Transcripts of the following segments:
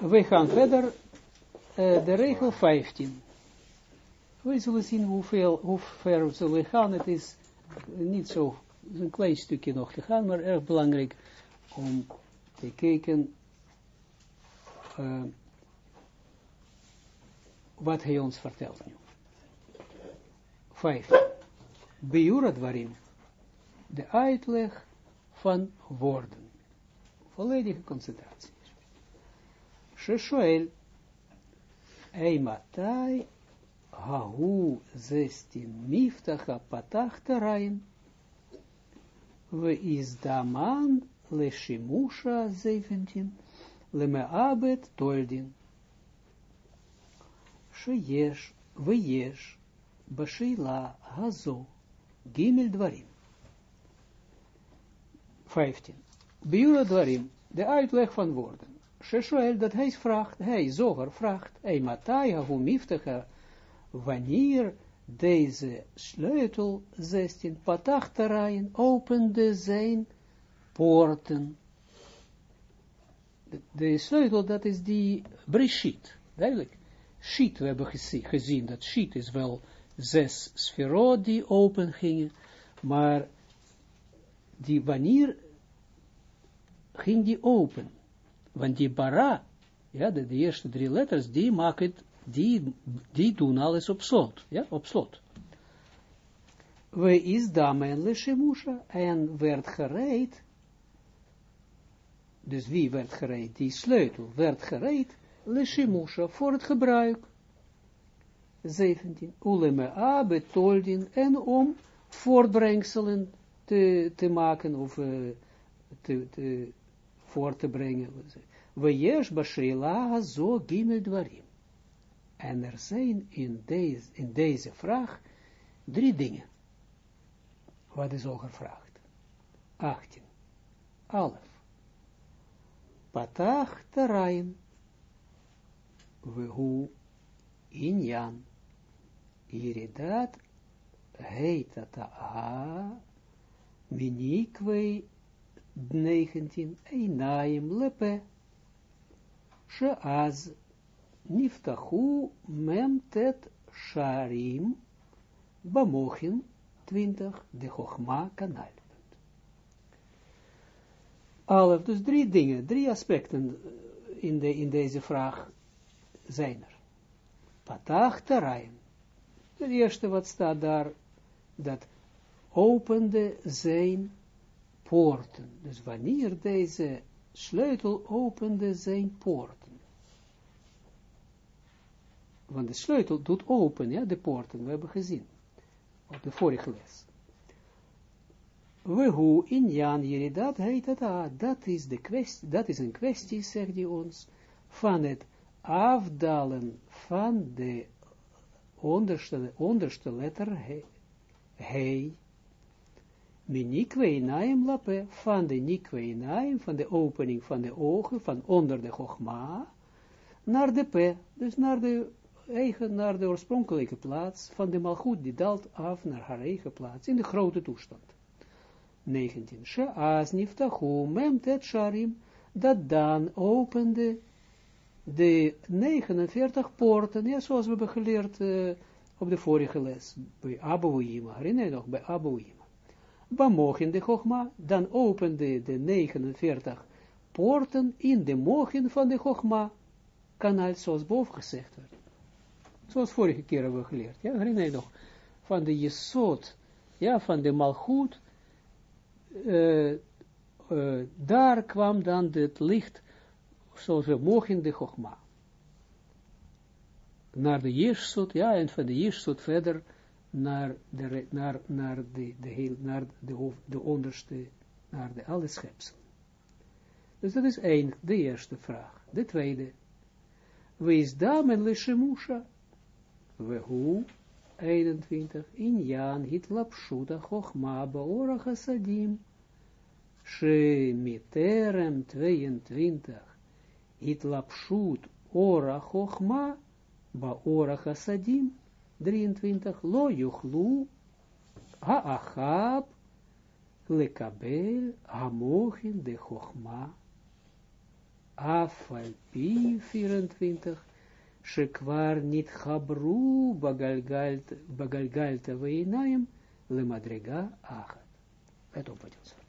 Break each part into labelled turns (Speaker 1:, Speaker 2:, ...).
Speaker 1: We gaan verder, uh, de regel 15. We zullen zien hoeveel, hoe ver we zullen gaan. Het is niet zo, een klein stukje nog te gaan, maar erg belangrijk om te kijken uh, wat hij ons vertelt nu. Vijf. Biurat waarin de uitleg van woorden. Volledige concentratie. Sheshoel, Eimatai, Hahu, zestin, Miftacha, Patach, Tarain, we is daman, Leshimusha, 17, Lemeabet, Toldin, Sheyesh, Veyesh, Bashila, Hazo, Gimel Dwarim. 15. Biura Dwarim, de uitleg van woorden. Sheshoel, dat hij vraagt, hij zoger vraagt, ei matai hahu miftecha, wanneer deze sleutel 16 patach terrein opende zijn poorten. De, de, sleutel, dat is die brishit, duidelijk. Shit, we hebben gezien, dat shit is wel zes sferot die open gingen, maar die wanneer ging die open? Want die bara, ja, de, de eerste drie letters, die maken, die, die doen alles op slot, ja, op slot. We is damen leshemusha, en werd gereed, dus wie werd gereed? Die sleutel werd gereed, leshemusha, voor het gebruik. 17. Uleme a betoldin en om voortbrengselen te, te maken of uh, te, te, voor te brengen. We jesh basheila zo gimel dwarim. En er zijn in deze, in deze vraag drie dingen. Wat is ook gevraagd? 18. Alef. Patach terain. We hu inyan. Iridat heet dat a minikwe 19 einaim lepe sheaz niftahu memtet sharim bamochin 20 de chogma kanal. Alef, dus drie dingen, drie aspecten in, de, in deze vraag zijn er. Patach terrein. Het eerste wat staat daar, dat opende zijn Dus wanneer deze sleutel opende zijn poorten. Want de sleutel doet open, ja, de poorten, we hebben gezien, op de vorige les. We hoe in Jan dat heet het, ah, dat is de kwestie, dat is een kwestie, zegt hij ons, van het afdalen van de onderste, onderste letter he, he minikweinaim lape, van de nikweinaim, van de opening van de ogen, van onder de chogma, naar de pe, dus naar de eigen, naar de oorspronkelijke plaats van de malgoed, die daalt af naar haar eigen plaats, in de grote toestand. 19. She'az niftahu memtet sharim, dat dan opende de 49 poorten, zoals we hebben geleerd uh, op de vorige les, bij Abouima, herinner je nog, bij Abouima. Bamochen de Chogma, dan opende de 49 poorten in de mogen van de Chogma, kanaal zoals boven gezegd werd. Zoals vorige keer hebben we geleerd, ja, herinner je nog, van de Jesod, ja, van de Malchut, uh, uh, daar kwam dan het licht zoals we mogen de Chogma. Naar de Jirsut, ja, en van de Jirsut verder naar de, naar, naar de, de, heel, naar de, de onderste, naar de alle schepsel. Dus dat is één, de eerste vraag. De tweede, wees damen leshemusha, we hoe, 21, in Jan hit lapshuta chochma baora chassadim, she miterem 22, Itlapshut ora chochma ba ora chasadim 23 lo yuchlu ha'achab lekabel hamochin de chochma afal pi 24, shekwar niet gabru bagalgalta weinaim le madriga achat. Let op wat je ons vertelt.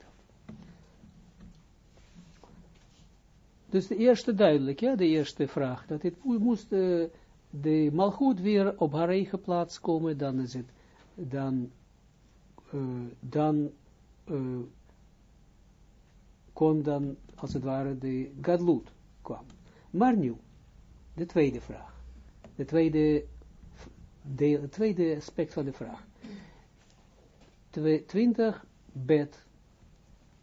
Speaker 1: Dus de eerste duidelijk, ja, de eerste vraag, dat het moest uh, de malgoed weer op haar eigen plaats komen, dan is het, dan, uh, dan uh, kon dan, als het ware, de gadloed kwam. Maar nu, de tweede vraag. De tweede, de, tweede aspect van de vraag. 20 bed.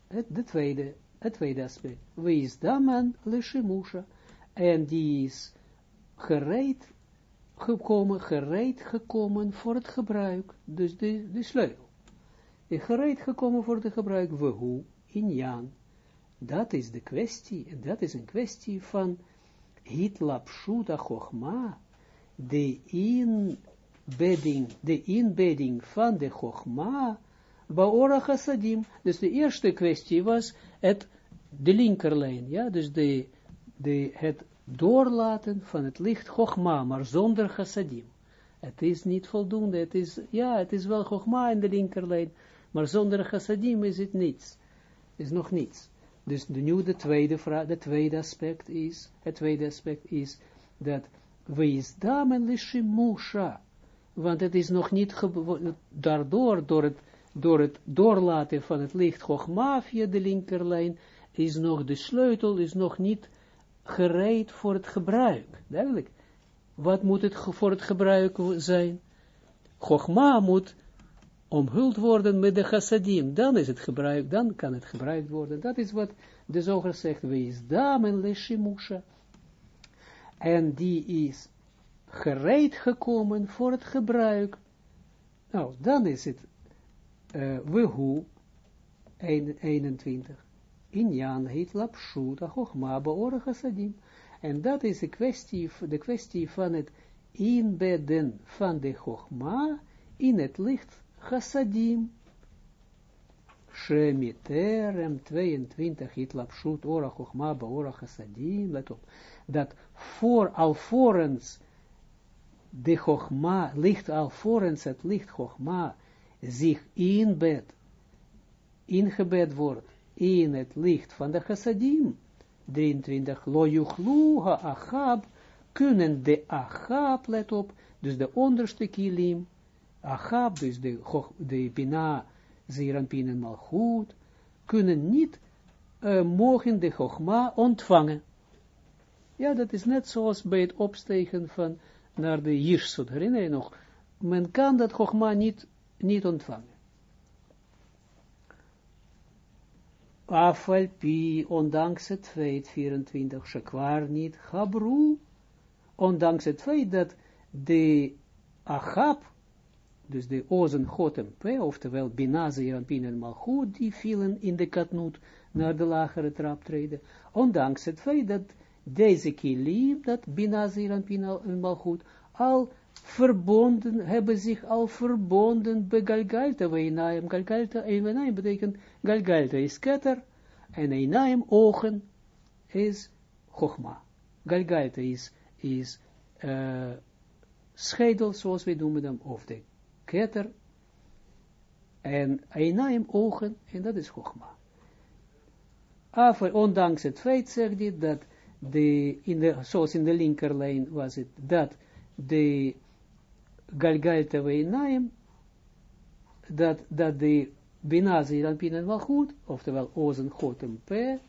Speaker 1: Het, de tweede, het tweede aspect. Wie is daman le En die is gereed gekomen, gereed gekomen voor het gebruik. Dus de, de sleutel. Is gereed gekomen voor het gebruik. We hoe? In Jan. Dat is de kwestie, en dat is een kwestie van hitlapshuta chogma, de inbedding, de inbedding van de chogma, baora chassadim. Dus de eerste kwestie was het, de linkerlijn, ja, dus de, de, het doorlaten van het licht chogma, maar zonder chassadim. Het is niet voldoende, het is, ja, het is wel chogma in de linkerlijn, maar zonder chassadim is het niets, is nog niets. Dus nu de tweede vraag, de tweede aspect is, het tweede aspect is, dat wees damen lishimusha, want het is nog niet, daardoor, door het, door het doorlaten van het licht Chogma via de linkerlijn, is nog de sleutel, is nog niet gereed voor het gebruik. Duidelijk. Wat moet het voor het gebruik zijn? Chogma moet omhuld worden met de chassadim, dan is het gebruik, dan kan het gebruikt worden. Dat is wat de zoger zegt, wees damen leshimusha. En die is gereed gekomen voor het gebruik. Nou, dan is het uh, wehu 21. Injan heet lapshuta hochma beore chassadim. En dat is de kwestie, de kwestie van het inbedden van de chogma in het licht chassadim, Shemiterem 22, hitlapshut ora chochma ora chassadim, let op, dat voor alvorens de chochma, licht alvorens het licht chochma, zich inbed, ingebed wordt, in het licht van de chassadim, 23, lo ha-achab, kunnen de achab, let op, dus de onderste kilim, Achab, dus de, de Bina, Zeranpin en Malchut, kunnen niet, mogen de Chogma ontvangen. Ja, dat is net zoals bij het opstegen van naar de Jirsut, herinner je nog? Men kan dat Chogma niet, niet ontvangen. Afalpi, ondanks het feit, 24, Shekwar niet, Gabru, ondanks het feit dat de Achab, dus de ozen gotem p, oftewel Binaze, Rampin en Malchut, die vielen in de katnoot naar de lagere traptreden, ondanks het feit dat deze kilim, dat Binaze, Rampin en Malchut, al verbonden, hebben zich al verbonden bij Galgalta, Weinaim, Galgalta, en Weinaim betekent, Galgalta is ketter, en Einaim, ogen, is Chogma. Galgalta is, is uh, schedel, zoals we noemen hem, of de ketter, en einaim ogen, en dat is Chogma. Af, ondanks het feit, zegt hij, dat de, in de, zoals in de linkerlijn was het, dat de Galgalta Weinaim, dat, dat de dan pinnen wel goed, oftewel ozen, god en p,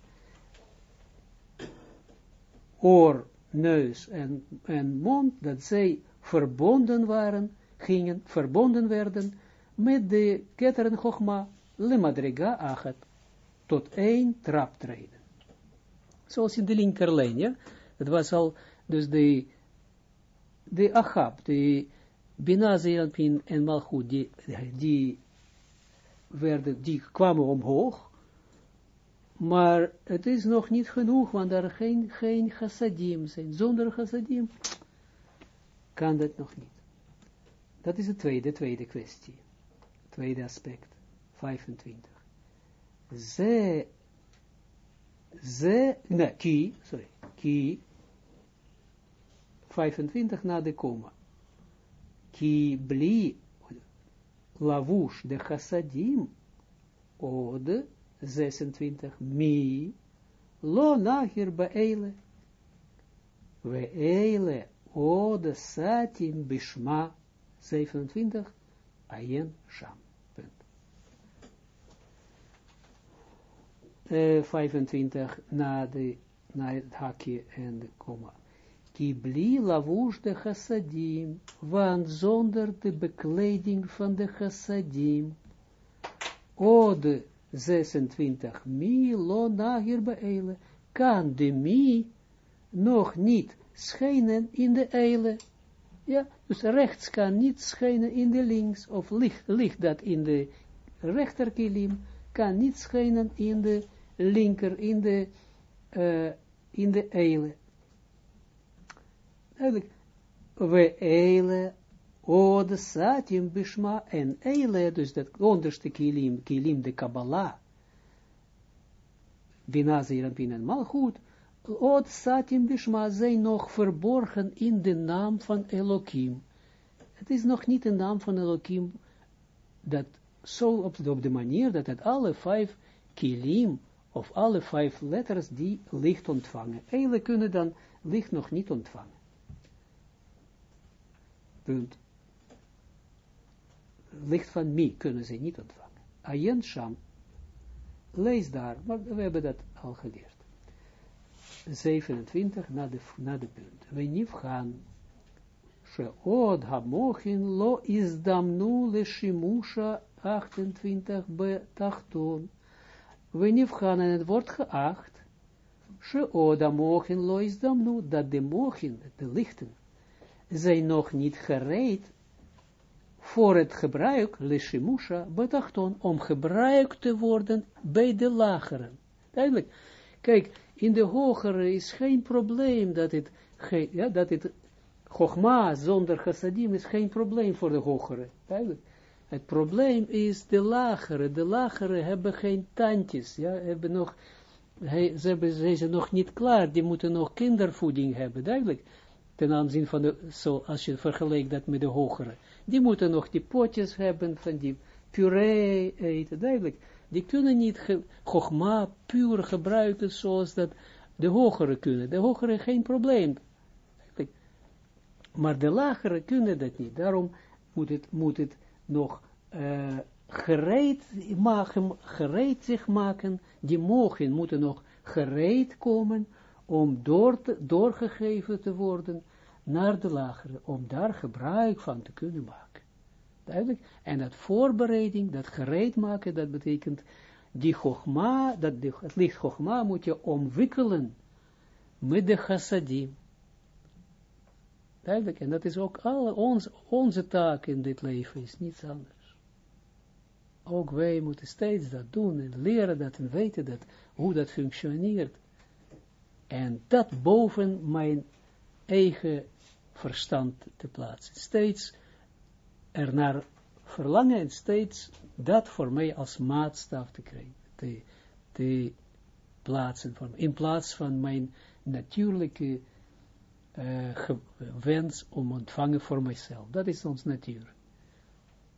Speaker 1: oor, neus en, en mond, dat zij verbonden waren gingen, verbonden werden met de Chogma, le madriga achat, tot één traptreden. Zoals in de linkerlijn, ja. Het was al, dus de, de Achab, de Bina Zeranpin en Malchut, die, die, werden, die kwamen omhoog, maar het is nog niet genoeg, want er geen, geen chassadim zijn. Zonder chassadim kan dat nog niet. Dat is de tweede, tweede kwestie. Tweede aspect. 25. Ze ze, nee, ki, sorry, ki, 25 na de komma. Ki bli lavush de chassadim, ode 26, mi, lo nahir eile, we eile, ode satim bishma, 27, ayen sham. Uh, 25 na, de, na het hakje en de komma. Kibli lavush de chassadim, want zonder de bekleding van de chassadim, ode 26, mi lo nagir beele, kan de mi nog niet schijnen in de eile. Ja, dus rechts kan niet schijnen in de links, of licht dat in de rechterkilim, kan niet schijnen in de linker, in de, uh, in de eile. Eigenlijk, we eile, de satim bishma, en eile, dus dat onderste kilim, kilim de Kabbalah, Bina Zeranpin en Malchut, od satim bishma zijn nog verborgen in de naam van Elohim. Het is nog niet de naam van Elohim, dat zo op de, manier dat het alle vijf kilim, of alle vijf letters die licht ontvangen. Eigenlijk kunnen dan licht nog niet ontvangen. Punt. Licht van mi kunnen ze niet ontvangen. Ayen Sham, lees daar, maar we hebben dat al geleerd. 27 na de, na de punt. We niet gaan, sheod hamochin lo izdamnu le shimusha 28 be tachton. We niet gaan en het wordt geacht, sheod hamochin lo izdamnu, dat de mochin, de lichten, zijn nog niet gereed voor het gebruik, leshimusha, betachton, om gebruikt te worden bij de lageren. Duidelijk. Kijk, in de hogere is geen probleem dat het, ja, dat het, Chogma zonder chassadim is geen probleem voor de hogere. Duidelijk. Het probleem is de lagere. De lagere hebben geen tandjes, ja, hebben nog, he, ze, hebben, ze zijn nog niet klaar, die moeten nog kindervoeding hebben, duidelijk ten aanzien van de, zo, als je vergelijkt dat met de hogere. Die moeten nog die potjes hebben van die puree eten, duidelijk. Die kunnen niet gogma puur gebruiken zoals dat de hogere kunnen. De hogere geen probleem. Maar de lagere kunnen dat niet. Daarom moet het, moet het nog uh, gereed, maken, gereed zich maken. Die mogen moeten nog gereed komen om door doorgegeven te worden naar de lagere, om daar gebruik van te kunnen maken. Duidelijk? En dat voorbereiding, dat gereed maken, dat betekent die dat het licht chogma moet je omwikkelen met de chassadim. Duidelijk, en dat is ook alle ons, onze taak in dit leven, is niets anders. Ook wij moeten steeds dat doen en leren dat en weten dat, hoe dat functioneert. En dat boven mijn eigen verstand te plaatsen. Steeds ernaar verlangen en steeds dat voor mij als maatstaf te krijgen, te, te plaatsen, voor in plaats van mijn natuurlijke uh, wens om ontvangen voor mijzelf. Dat is onze natuur.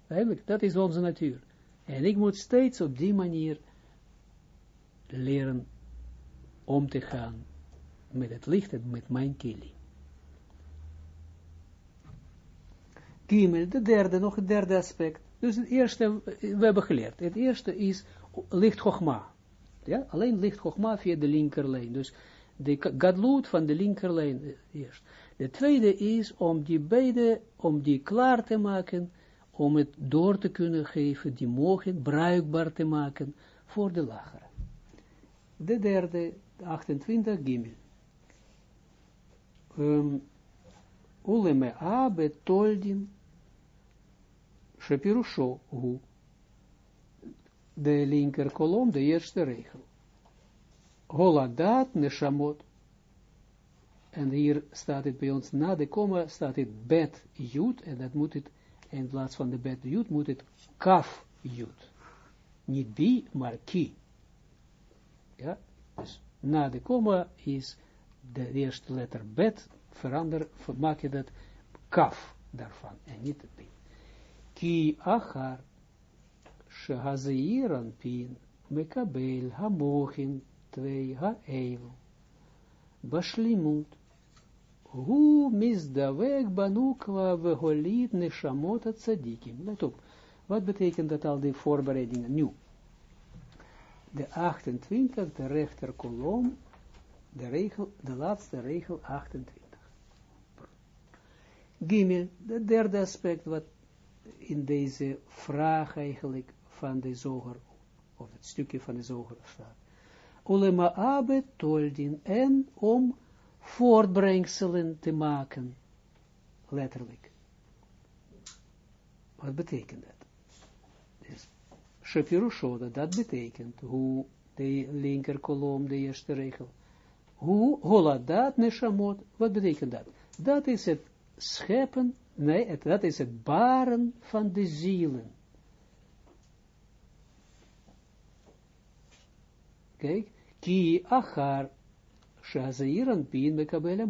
Speaker 1: Eigenlijk, dat is onze natuur. En ik moet steeds op die manier leren om te gaan met het licht en met mijn kili. Kiemel, de derde, nog het derde aspect. Dus het eerste, we hebben geleerd. Het eerste is licht Chogma. Ja, alleen licht Chogma via de linkerlijn. Dus de gadloed van de linkerlijn eh, eerst. De tweede is om die beide, om die klaar te maken, om het door te kunnen geven, die mogen bruikbaar te maken voor de lagere. De derde, 28 gimel. Uleme abe toldin Shepirusho hu. De linker kolom, de eerste regel. Holadat neshamot. En hier staat het bij ons, na de komma staat het bet jut, en dat moet het, in plaats van de bet jut, moet het kaf jut. Niet bi, maar ki. Ja, dus na de komma is de eerste letter bet, verander, maak je dat kaf daarvan, en niet pin. Ki achar, shehazeiran pin, mekabel hamochin, twee ha'eil, hu misdavek banukwa veholit neshamot tzadikim. Let op, wat betekent dat al die voorbereidingen nu? De 28, de rechter kolom, de, regel, de laatste regel 28. Gimel, de derde aspect wat in deze vraag eigenlijk van de zoger, of het stukje van de zoger staat. Ulema abe toldin, en om voortbrengselen te maken, letterlijk. Wat betekent dat? Dus, dat betekent, hoe de linker kolom, de eerste regel, hoe holadat neshamot, wat betekent dat? Dat is het scheppen, nee, het, dat is het baren van de zielen. Kijk, ki achar shazeiran pin mekabele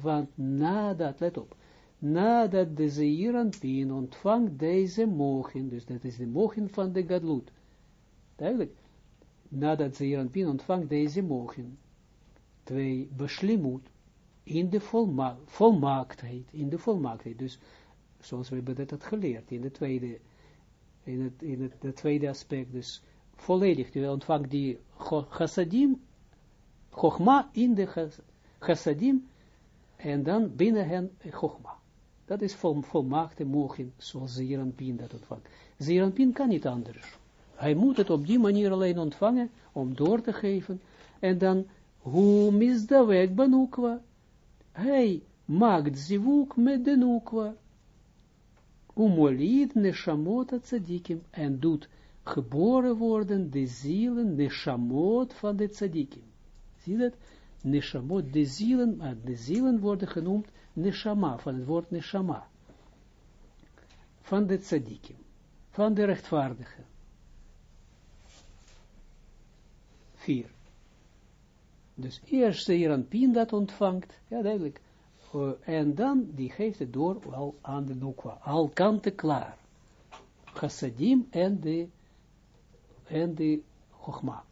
Speaker 1: want nadat, let op, nadat de zeiran pin ontvangt deze mochin, dus dat is de mochin van de gadlut, duidelijk, nadat zeiran pin ontvangt deze mochin, twee beslimut, in de volma volmaaktheid, in de volmaaktheid. Dus, zoals we hebben dat geleerd, in de tweede, in het, in het de tweede aspect, dus volledig, je ontvangt die chassadim, chogma in de chassadim, en dan binnen hen chogma. Dat is vol, volmaakte mogen, zoals Zeranpin dat ontvangt. Zeranpin kan niet anders. Hij moet het op die manier alleen ontvangen, om door te geven, en dan, hoe misdawek banukwa, hij maakt zivuk met de nukwa. Umolid neshamot tzadikim. En doet geboren worden de zielen, neshamot van de tzadikim. Zie dat? Neshamot, de zielen, maar de zielen worden genoemd neshama, van het woord neshama. Van de tzadikim. Van de rechtvaardigen. Vier. Dus eerst de Pin dat ontvangt, ja duidelijk, uh, en dan die geeft het door al aan de Nukwa, al kanten klaar. Chassadim en de, en de Chochma.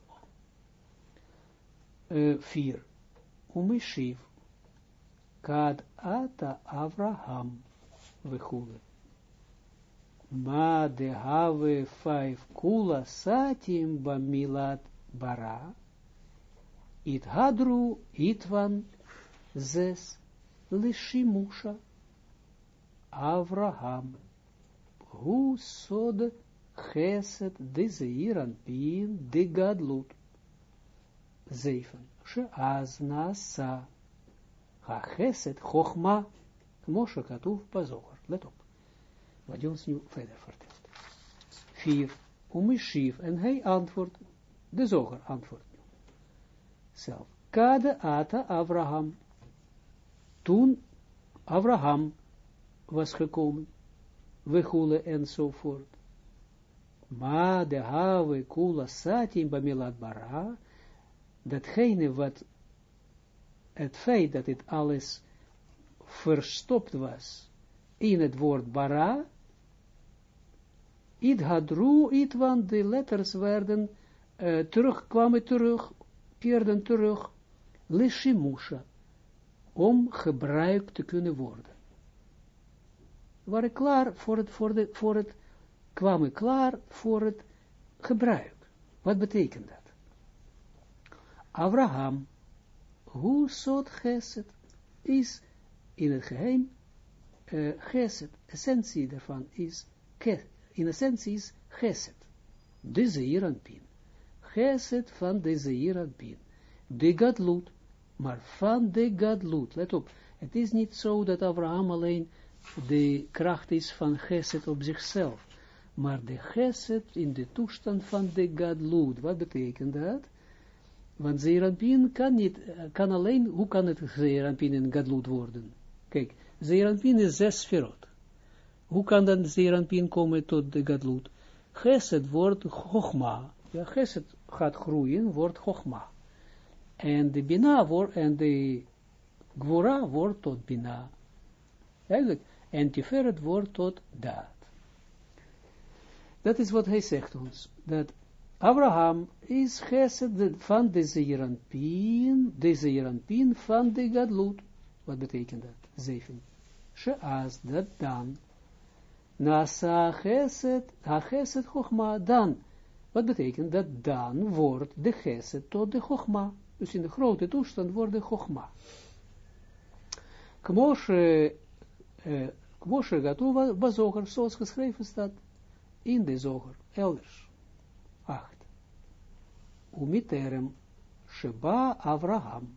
Speaker 1: Uh, vier. Umeshiv. Kad ata Avraham. Vechule. Ma de have vijf kula satim bamilat bara it hadru itvan zes lishimusha Avraham hu sod geset de zeiran pin de gadlut zeven she az nasa ha geset chochma let op wat je ons nu verder vertelt vier umishiv en hij antwoordt de zoger antwoordt zelf. Kade ata Abraham. Toen Abraham was gekomen. We enzovoort. Ma de have kula satin bamilat bara. Datgene wat het feit dat het alles verstopt was in het woord bara, it hadru, it, want de letters werden uh, terug, kwamen terug keerden terug, lishimusha, om gebruikt te kunnen worden. Waren klaar voor het, voor, de, voor het, kwamen klaar voor het gebruik. Wat betekent dat? Abraham, hoe soort geset, is in het geheim, uh, geset, essentie daarvan is, in essentie is geset, de zeeranpin. Geset van de Zeeranpin. De Gadlut, maar van de Gadlut. Let op, het is niet zo dat Abraham alleen de kracht is van Geset op zichzelf. Maar de Geset in de toestand van de Gadlut. Wat betekent dat? Want Zeeranpin kan niet, kan alleen, hoe kan het Zeeranpin in Gadlut worden? Kijk, Zeeranpin is zes sferot. Hoe kan dan Zeeranpin komen tot de Gadlut? Geset wordt Chogma. Ja, Geset gaat groeien, wordt Chogma. en de Bina wordt, en de Gwora wordt tot Bina. Eigenlijk, en Tiferet wordt tot Daad. Dat is wat hij zegt ons, dat Abraham is gesed van de Zeeranpien, de Zeeranpien van de Gadlut. Wat betekent dat? Zeven. Sheaz, dat dan. Nasa gesed, ha gesed chokma, dan. Wat betekent dat dan wordt de gesed tot de chokma. Dus in de grote toestand wordt de chokma. Kmoshe, Kmoshe Gatu Bazoger, zoals geschreven staat in de zoger, elders. 8. Umiterem Sheba Avraham.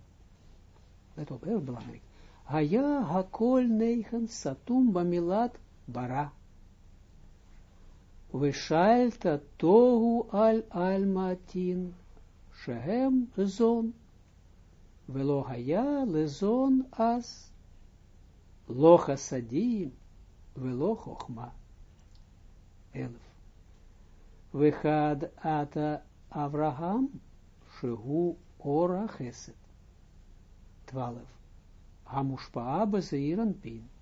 Speaker 1: Let op, heel belangrijk. Haya hakol negen satum bamilat bara. Veshalta tohu al almatin shehem zon. Velo haya lezon as. Lo chasadim. Velo chochma. Elf. Vechad ata Avraham, shehu ora chesed. Twaalf. Hamushpaa bezeiran pin.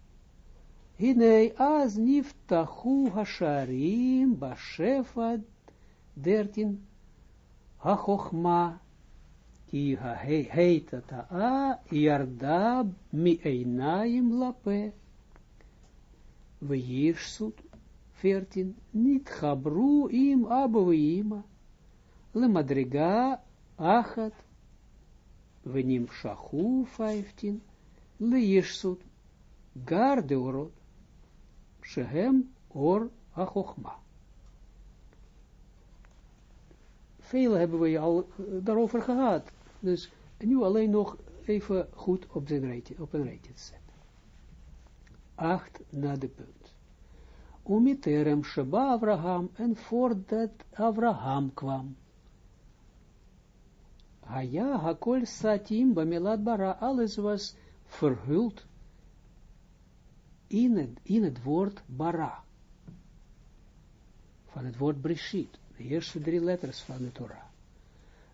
Speaker 1: Hinei az niftachu hasharim bashefad dertin hachochma ki heita ta'a yarda mi einayim lape. Veyishsut 14. Niet gabru im abu le madriga achat, venim shachu 15, le yeshsut, gar de orot, shehem or achochma. Veel hebben we al daarover gehad. Dus nu alleen nog even goed op, rijtje, op een rijtje te zetten. Acht na de punt. Umiterem Sheba Abraham en voordat Abraham kwam. Haya hakol satim bamilat bara, alles was verhuld in het, in het woord bara. Van het woord Brishit, de eerste drie letters van de Torah.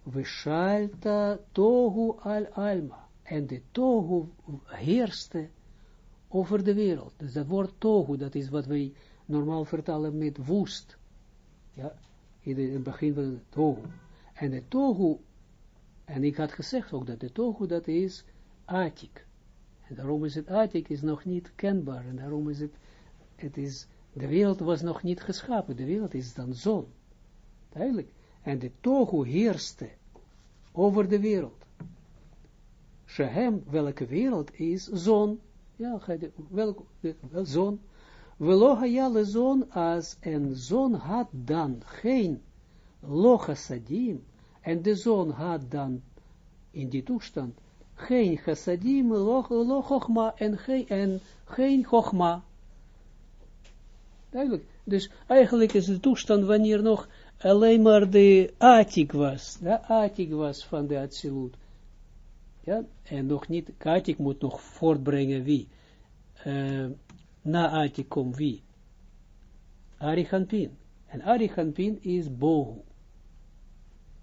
Speaker 1: Vishalta tohu al alma. En de tohu heerste over de wereld. Dus dat woord tohu, dat is wat wij normaal vertalen met woest. Ja, in het begin van het tohu. En de tohu en ik had gezegd ook dat de tohu dat is atik. En daarom is het atik is nog niet kenbaar. En daarom is het, het is, de wereld was nog niet geschapen. De wereld is dan zon. Duidelijk. En de tohu heerste over de wereld. Shehem, welke wereld is zon? Ja, welke, wel zon. Velohayale zon als en zon had dan geen lochasadim en de zoon had dan in die toestand geen chassadim, lo chogma en geen, en geen chogma. Dus eigenlijk is de toestand wanneer nog alleen maar de atik was. De atik was van de absolute. Ja, en nog niet, atik moet nog voortbrengen wie. Uh, na atik komt wie. Arichanpin. En Arichanpin is bohu.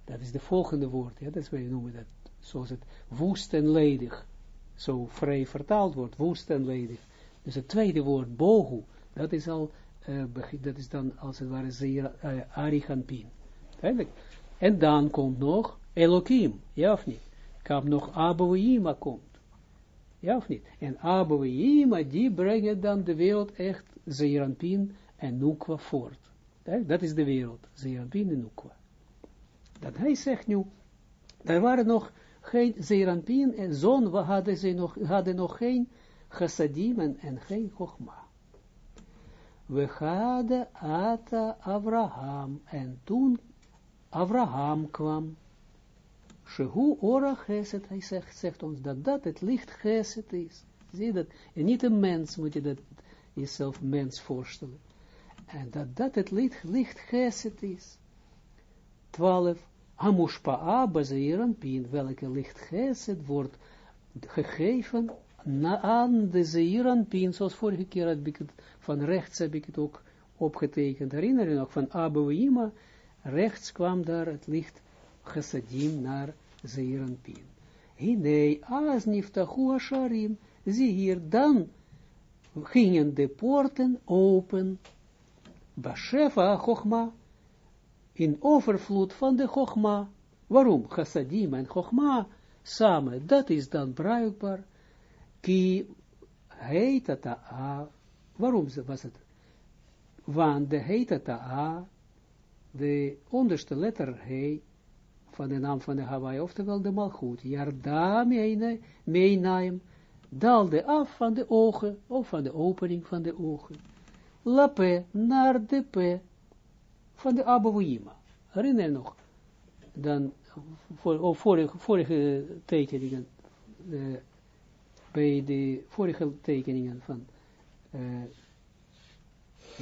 Speaker 1: Dat is de volgende woord, ja, dat is wat je noemen dat, zoals het woest en ledig, zo vrij vertaald wordt, woest en ledig. Dus het tweede woord, bohu, dat is al, uh, dat is dan als het ware zeer uh. En dan komt nog Elohim, ja of niet? Kan nog Abouima komt. Ja of niet? En Abouima, die brengen dan de wereld echt Zeeranpin en Nukwa voort. Dat is de wereld, Zeeranpin en Nukwa dat hij zegt nu, er waren nog geen Zeranpien en zon, hadden ze nog, hadden nog geen chassadim en, geen chogma. We hadden Ata Abraham, en toen Abraham kwam, Shehu ora geset, hij zegt, zegt ons dat dat het licht geset is. Zie dat, en niet een mens moet je dat jezelf mens voorstellen. En dat dat het licht, licht geset is. 12. Hamushpa'a bazeiran pin, welke licht geset wordt gegeven na, aan de zeiran pin, zoals vorige keer heb ik het, van rechts heb ik het ook opgetekend, herinner je nog, van Abouima, rechts kwam daar het licht gesadim naar zeiran pin. Hine, as niftahu asharim, zie hier, dan gingen de poorten open, Bashefa Chogma, in overvloed van de Chogma. Waarom? Chassadim en Chogma samen, dat is dan bruikbaar. Ki heitata, waarom was het? Want de heitata, de onderste letter he, van de naam van de Hawaii, oftewel de Malchut, Yarda meenaim, daalde af van de ogen, of van de opening van de ogen. Lape, naar de P, van de Abouima. Herinner je nog? Dan, voor, vorige, vorige tekeningen, uh, bij de vorige tekeningen van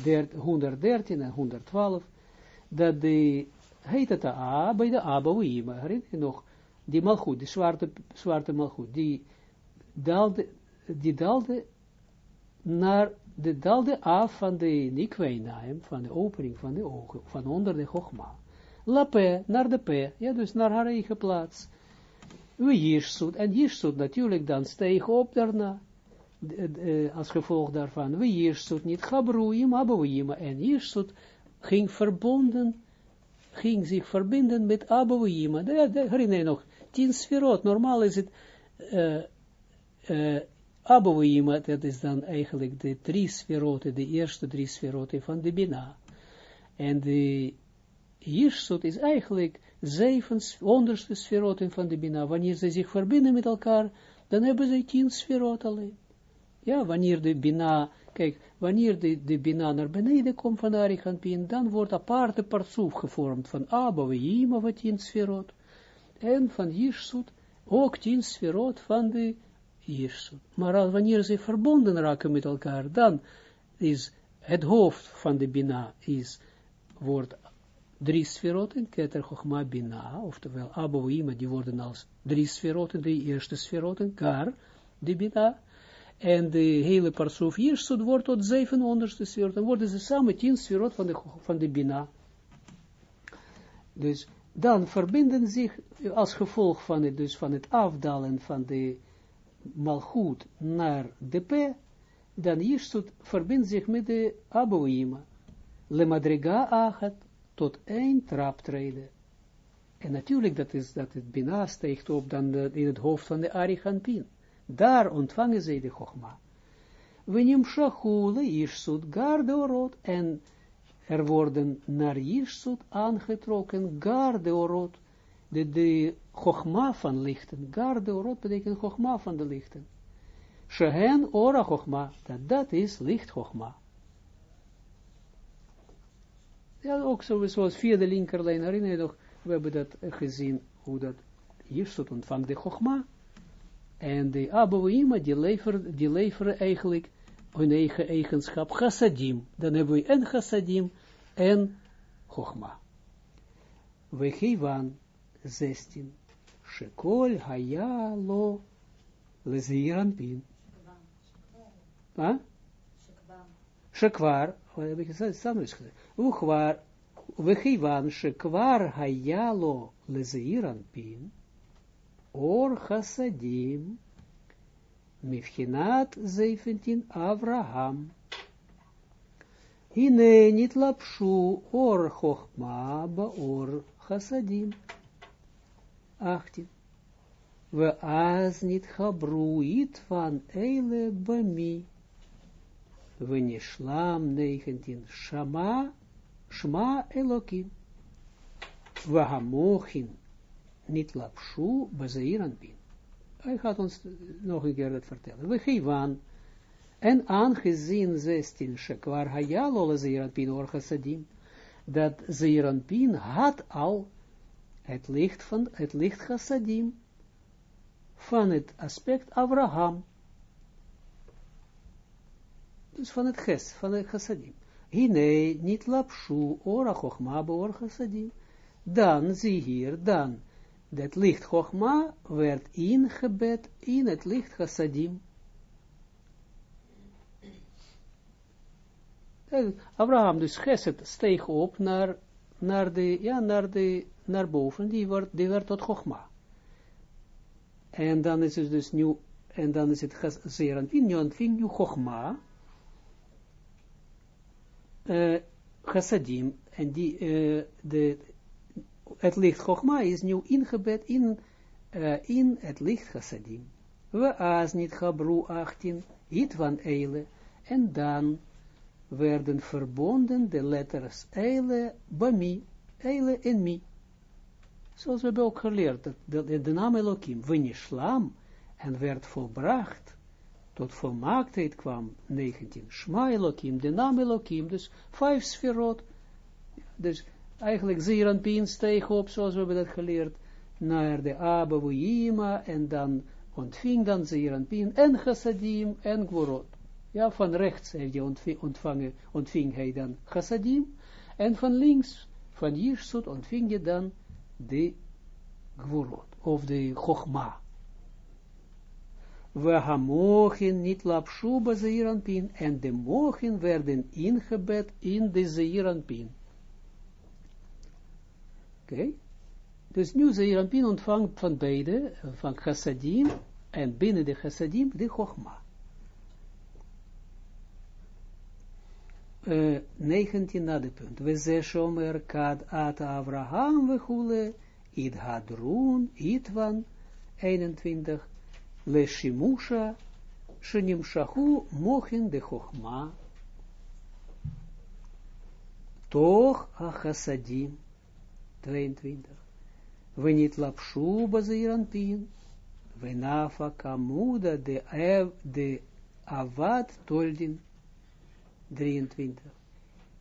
Speaker 1: uh, 113 en 112, dat de, heet het A, bij de Abouima, herinner je nog? Die malgoed, die zwarte, zwarte malgoed, die daalde, die daalde naar, de daalde af van de nikweinaim, van de opening van de ogen, van onder de chogma. La P, naar de P, ja, dus naar haar eigen plaats. We Jirsut, en Jirsut natuurlijk dan steeg op daarna, als gevolg daarvan, we Jirsut niet Gabruim, Abouima, en Jirsut ging verbonden, ging zich verbinden met Abouima, herinner je nog, tien sferot, normaal is het, uh, uh, Abouima, dat is dan eigenlijk de drie sferoten, de eerste drie sferoten van de Bina. En de Jirsut is eigenlijk zeven onderste sferoten van de Bina. Wanneer ze zich verbinden met elkaar, dan hebben ze tien sferot alleen. Ja, wanneer de Bina, kijk, wanneer de, de Bina naar beneden komt van Arichampin, dan wordt aparte partsoef gevormd van Abouima, wat tien sferot. En van Jirsut ook tien sferot van de Maar als wanneer ze verbonden raken met elkaar, dan is het hoofd van de Bina, is, wordt drie sferoten, Keter Chochma Bina, oftewel Abouima, die worden als drie sferoten, de eerste sferoten, Kar, de Bina, en de hele Parsuf Jirsut wordt tot zeven onderste sferoten, worden ze samen tien sferot van de, van de Bina. Dus dan verbinden zich, als gevolg van het, dus van het afdalen van de malchut naar de P, dan Jirsut verbindt zich met de Abouima. Le madriga achat, tot één traptreden. En natuurlijk, dat is dat het Bina steekt op dan in het hoofd van de Arichampin. Daar ontvangen zij de Chogma. Wenim Shachule, Jirsut, Gardeorot, en er worden naar Jirsut aangetrokken, Gardeorot, de, de Chogma van lichten. Gardeorot betekent Chogma van de lichten. Shehen ora Chogma, dat, dat is licht Chogma. Ja, ook zoals via de linkerlijn, herinner je nog, we hebben dat gezien, hoe dat Jirsut ontvangt de Chogma, en de Abouima, die leveren, die leveren eigenlijk hun eigen eigenschap, chassadim. Dan hebben we en chassadim en Chogma. We geven 16. Shekol haya lo leziran pin. Huh? Shekwar, wat heb ik gezegd? Samen is gezegd. Uchwar, we geven shekwar haya lo leziran pin. Or chasadim. Mifchinat 17 Avraham. Hine niet lapshu or chochma ba or chasadim. 18. We az niet habruit van eile bami. We nishlam 19. Shama, shma elokim. We hamochin niet lapshu bazeiran bin. Hij gaat ons nog een keer dat vertellen. We geven en aangezien 16 shekwar hayalo le zeiran pin or chasadim, dat zeiran pin had al het licht van het licht chassadim van het aspect Abraham. Dus van het ges, van het chassadim. Hine, niet lapshu, ora chochma, or chassadim. Dan, zie hier, dan, dat licht chochma werd ingebed in het licht chassadim. Abraham, dus Geset steeg op naar, naar, de, ja, naar de naar boven, die werd, die werd tot Chogma. En dan is het dus nu, en dan is het Zeranpin, nu ontving nu Chogma, uh, chassadim, en die, uh, de, het licht Chogma is nu ingebed in, uh, in het licht chassadim. We as niet Gabru 18, van Eile, en dan werden verbonden de letters Eile, Bami, Eile en Mi. Zoals we hebben ook geleerd, dat de, de naam Elohim, Venishlam, en werd volbracht, tot volmaaktheid kwam, 19, Shma Elohim, de naam Elohim, dus vijf sferot, dus eigenlijk Zeranpien steeg op, zoals we hebben dat geleerd, naar de Abba en dan ontving dan Zeranpien, en Chassadim, en Gvorot. Ja, van rechts heeft hij ontvangen, ontving hij dan Chassadim, en van links, van Jirsut, ontving je dan de Gvorot, of de Chochma. We hamochen niet lapshu Zeiranpin, en de mochen werden ingebed in de Zeiranpin. Oké, okay. dus nu Zeiranpin ontvangt van beide, van Chassadim, en binnen de Chassadim de Chochma. Uh, 19 na de punt. We ze shomer kad at Avraham we hule, id itvan, 21, le shimusha, shenim shahu, mochin de chochma, toch achasadim, 22, we niet lapshu baziran pin, we kamuda de, ev, de avad toldin, 23.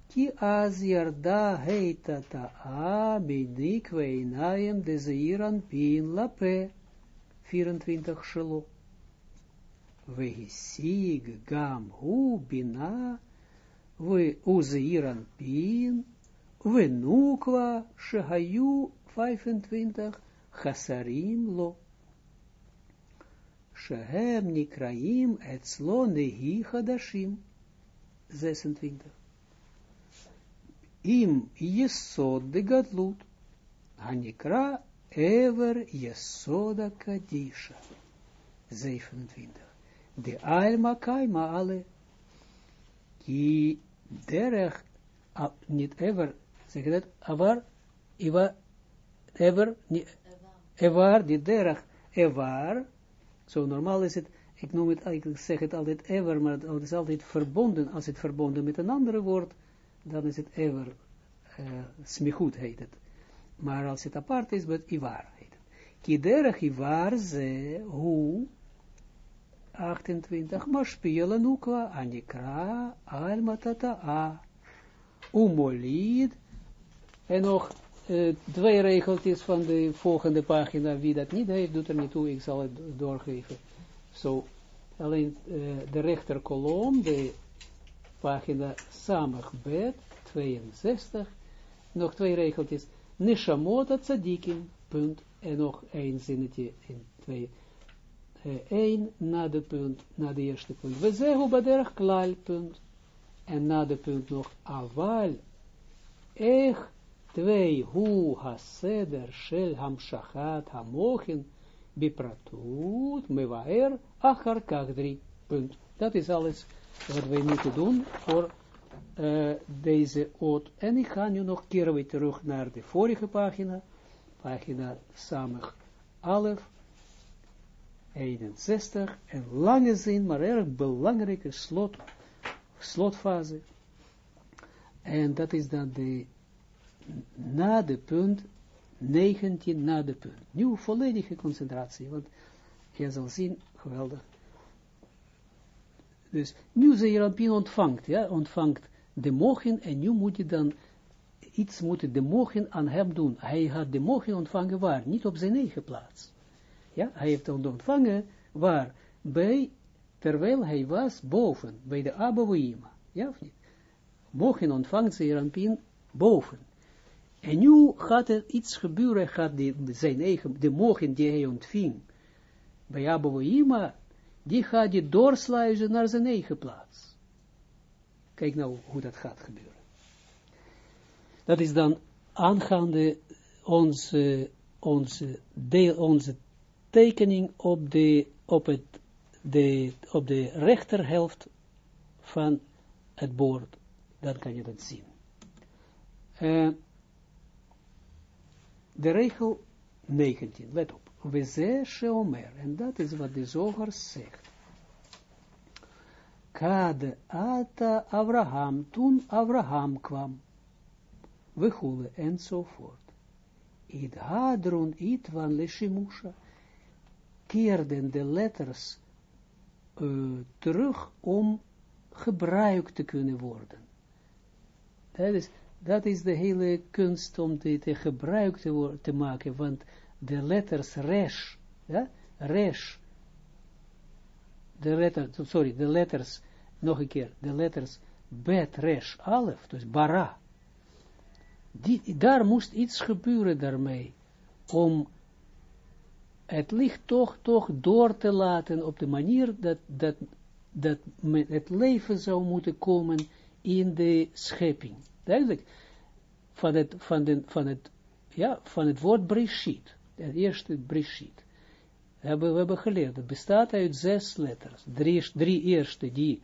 Speaker 1: Ki az yarda heita ta'a binikwe inayem de zeiran pin lape. 24 shelo. Vehisig gam hu bina we uzeiran pin we nukwa shehayu 25 chasarim lo. Shehem nikraim etzlo nehi chadashim. 26. Im Yesod de Gadlut, Hanikra Ever Yesoda Kadisha. 27. De Alma Kaima Ale, ki derech, niet ever, zeg dat, avar, iwa, ever, evar, die derech, evar, zo normaal is het, ik noem het, ik zeg het altijd ever, maar het is altijd verbonden, als het verbonden met een andere woord, dan is het ever, uh, heet het. Maar als het apart is, wordt ivar heet het. Kiderach ivar ze, hu, 28, mashpia nukwa, anikra, alma tata, umolid, en nog uh, twee regeltjes van de volgende pagina, wie dat niet heeft, doet er niet toe, ik zal het doorgeven. Zo, alleen uh, de rechterkolom, de pagina Samach Bet, 62, nog twee regeltjes, Neshamot tzadikim, punt, en nog één zinnetje in twee, uh, één na de punt, na de eerste punt, we zeggen baderach klal, punt, en na de punt nog aval, ech, twee, hu haseder, shel hamshachat, hamochin, bipratut, mewaer, achar kagdri, punt. Dat is alles wat wij moeten doen voor uh, deze oot. En ik ga nu nog keren weer terug naar de vorige pagina, pagina Samig Alef, 61, een lange zin, maar erg belangrijke slot, slotfase. En dat is dan de, na de punt 19 na de punt. Nu volledige concentratie, want je zal zien, geweldig. Dus nu Zeranpien ontvangt, ja, ontvangt de mogen en nu moet je dan iets moeten de mogen aan hem doen. Hij had de mogen ontvangen waar? Niet op zijn eigen plaats. Ja, hij heeft ontvangen waar? Bij, terwijl hij was boven, bij de Abouima. Ja of niet? Mogen ontvangt Zeranpien boven. En nu gaat er iets gebeuren, gaat zijn eigen, de mogen die hij ontving, bij Abouima, die gaat je doorsluizen naar zijn eigen plaats. Kijk nou hoe dat gaat gebeuren. Dat is dan aangaande onze, onze, deel, onze tekening op de, op het, de, op de rechterhelft van het bord. Dan kan je dat zien. De regel 19, let op. We ze sheomer, en dat is wat de zoger zegt. Kade ata Abraham, toen Abraham kwam, we goelen enzovoort. Id hadron itwan leshimusha, keerden de letters terug om gebruikt te kunnen worden. Dat is, dat is de hele kunst om dit te gebruik te, te maken, want de letters resh, ja, resh, de letters, sorry, de letters, nog een keer, de letters bet, resh, alef, dus bara, daar moest iets gebeuren daarmee, om het licht toch, toch door te laten op de manier dat, dat, dat het leven zou moeten komen in de schepping. Duidelijk, van het, van de, van het, ja, van het woord Brishit, het eerste Brishit, hebben we hebben geleerd, het bestaat uit zes letters, drie, drie eerste, die,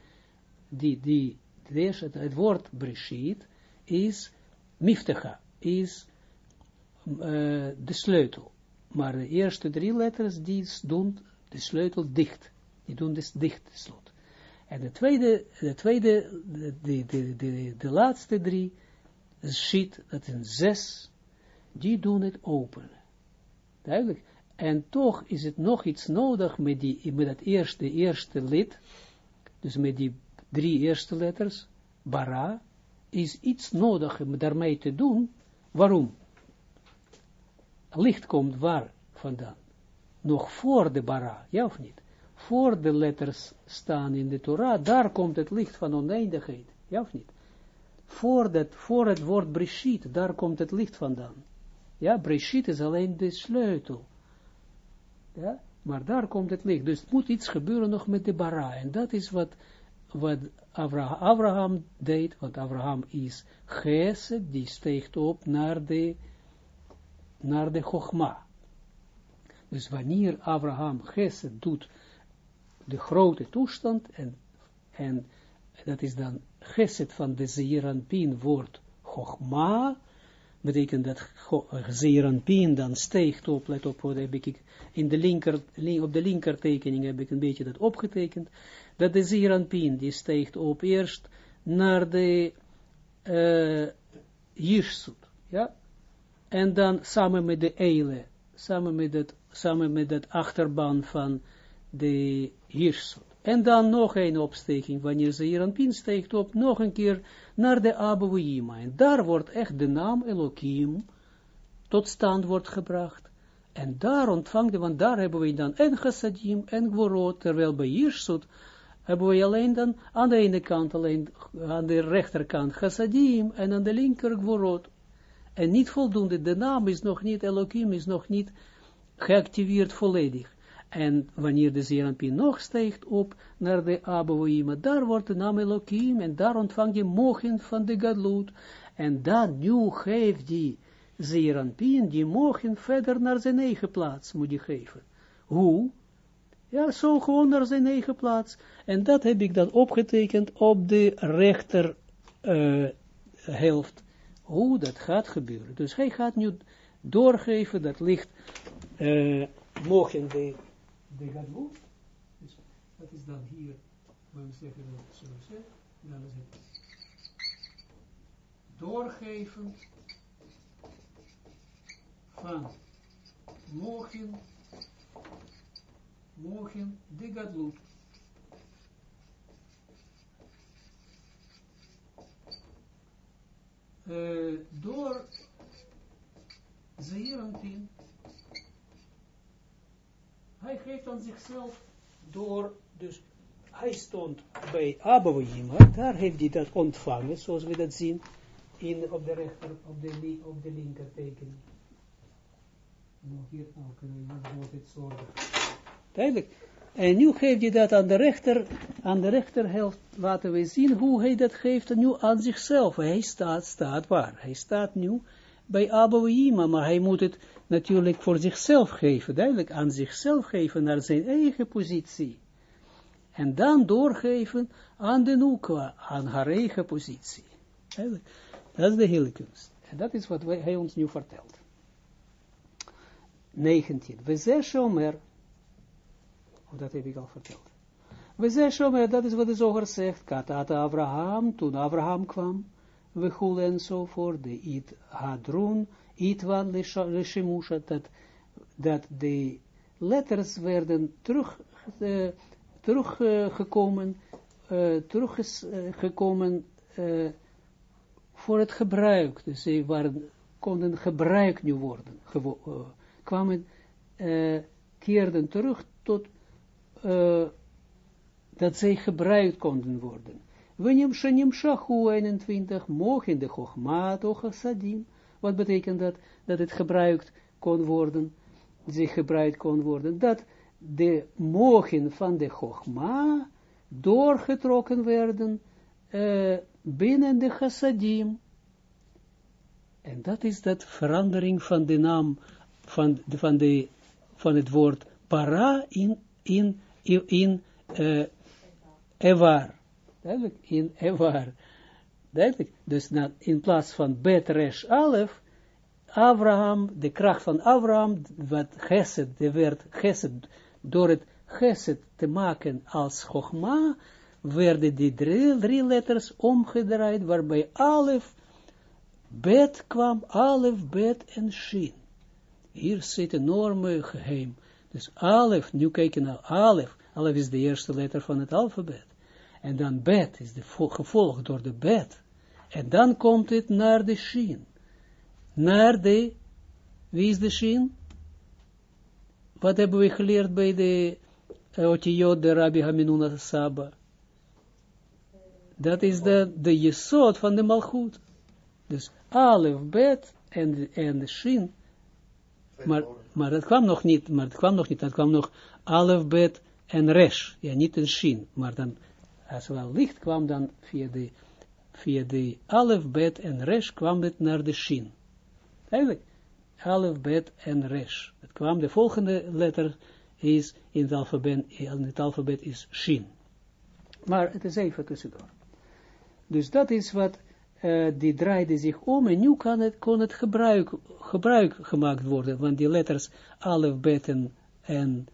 Speaker 1: die, die, het, het woord Brishit is Miftecha, is uh, de sleutel. Maar de eerste drie letters, die doen de sleutel dicht. Die doen dus dicht de slot. En de tweede, de tweede, de, de, de, de, de laatste drie, shit, dat zijn zes, die doen het open. Duidelijk. En toch is het nog iets nodig met, die, met dat eerste, eerste lid, dus met die drie eerste letters, bara, is iets nodig om daarmee te doen. Waarom? Licht komt waar vandaan? Nog voor de bara, ja of niet? Voor de letters staan in de Torah, daar komt het licht van oneindigheid, ja of niet? Voor, dat, voor het woord Breshit, daar komt het licht vandaan. Ja, Breshit is alleen de sleutel. Ja, maar daar komt het licht. Dus het moet iets gebeuren nog met de bara. En dat is wat, wat Abraham, deed, want Abraham is Gesed, die steekt op naar de, naar de Chogma. Dus wanneer Abraham Gesed doet, de grote toestand, en, en dat is dan Gesed van de Zeeranpien wordt Chogma, betekent dat Zeeranpien dan steekt op, let op, heb ik in de linker, op de linker tekening heb ik een beetje dat opgetekend, dat de Zeeranpien, die steekt op eerst naar de uh, Jirsut, ja, en dan samen met de Eile, samen met het, samen met het achterban van de Jirsut. En dan nog een opsteking, wanneer ze hier een pin steekt op, nog een keer naar de Abouima. En daar wordt echt de naam Elohim tot stand wordt gebracht. En daar ontvangt hij, want daar hebben we dan en Chassadim en Gvorot, terwijl bij Jirsut hebben we alleen dan aan de ene kant, alleen aan de rechterkant Chassadim en aan de linker Gvorot. En niet voldoende, de naam is nog niet, Elohim is nog niet geactiveerd volledig. En wanneer de Zeranpin nog stijgt op naar de Abouima, daar wordt de naam Elohim en daar ontvang je mogen van de Gadlut. En dan nu geeft die Zeranpin die mogen verder naar zijn eigen plaats, moet je geven. Hoe? Ja, zo gewoon naar zijn eigen plaats. En dat heb ik dan opgetekend op de rechter uh, helft. Hoe dat gaat gebeuren. Dus hij gaat nu doorgeven, dat ligt uh, mogen de de gadlut, dus dat is dan hier, we zeggen dat zo zeggen, dan is het doorgeven van mogen, mogen de gadlut. Uh, door Zeerantin hij geeft aan zichzelf door, dus hij stond bij Abouhima, daar heeft hij dat ontvangen, zoals we dat zien, in, op de rechter, op de, op de linker tekening. Nog hier, nou kunnen we het zorgen. Duidelijk. En nu geeft hij dat aan de rechter, aan de rechterhelft, laten we zien hoe hij dat geeft nu aan zichzelf. Hij staat, staat waar? Hij staat nu bij Abouhima, maar hij moet het natuurlijk voor zichzelf geven, duidelijk aan zichzelf geven, naar zijn eigen positie. En dan doorgeven aan de Nukwa, aan haar eigen positie. Dat is de hele kunst. En dat is wat hij ons nu vertelt. 19. We zeggen Shomer, oh, dat heb ik al verteld. We zeggen Shomer, dat is wat de zoger zegt, Katata Abraham, toen Abraham kwam, we goelen enzovoort, de it hadrun, itwan leshemusha, dat, dat de letters werden terug, uh, teruggekomen, uh, teruggekomen uh, voor het gebruik. Dus ze waren, konden gebruikt nu worden, gewo, kwamen, keerden terug tot dat zij gebruikt konden worden. Wanneer Shanim Shahu 21 mogen de Chogma toch Sadim. Wat betekent dat? Dat het gebruikt kon worden, zich gebruikt kon worden. Dat de mogen van de Chogma doorgetrokken werden uh, binnen de chassadim. En dat is dat verandering van de naam, van, de, van, de, van het woord para in, in, in, in uh, evar. In evar. Dus na, in plaats van bet resh alef, Abraham, de kracht van Abraham, wat gesed, de werd gesed, door het gesed te maken als chogma, werden die drie, letters omgedraaid, waarbij alef, bet kwam, alef, bet en shin. Hier zit een enorme geheim. Dus alef, nu kijken naar alef, alef is de eerste letter van het alfabet. En dan bet is de gevolg door de bet. En dan komt het naar de shin. Naar de, wie is de shin? Wat hebben we geleerd bij de uh, Otiyot de Rabbi Haminuna Saba? Dat is de, de jesot van de malchut. Dus alef, bet en, en de shin. Maar, maar dat kwam nog niet, maar dat kwam nog niet, dat kwam nog alef, bet en resh. Ja, niet een shin, maar dan, als wel licht kwam dan via de, via de alef, bet en resh kwam het naar de shin. Eigenlijk, alef, bet en resh. Het kwam, de volgende letter is in het alfabet, in het alfabet is shin. Maar het is even tussendoor. Dus dat is wat, uh, die draaide zich om en nu kan het, kon het gebruik, gebruik gemaakt worden, want die letters alef, bet en, en,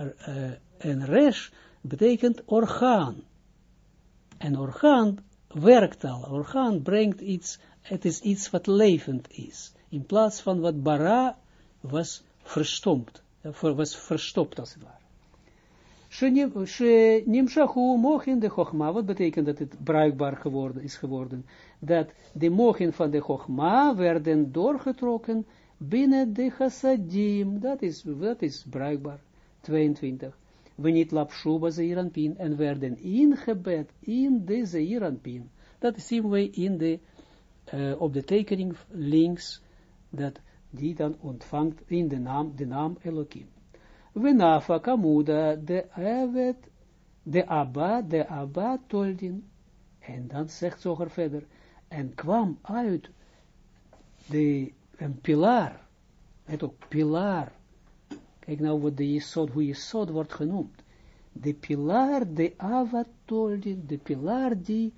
Speaker 1: uh, en resh betekent orgaan. En orgaan werkt al, orgaan brengt iets, het is iets wat levend is, in plaats van wat bara was verstompt, was verstopt als het ware. De wat betekent dat het bruikbaar geworden is geworden? Dat de mogen van de Chogma werden doorgetrokken binnen de chassadim, dat is, dat is bruikbaar, 22. We niet lapshuba zeiranpin en werden ingebed in de zeiranpin. Dat zien we in de, uh, op de tekening links, dat die dan ontvangt in de naam, de naam Elohim. Venafa kamuda de evet, de abba, de abba toldin. En dan zegt Zoger verder, en kwam uit de, een pilaar, het ook pilaar, kijk nou wat de Jesod, hoe Jesod wordt genoemd, de pilaar, de toldin, de pilaar die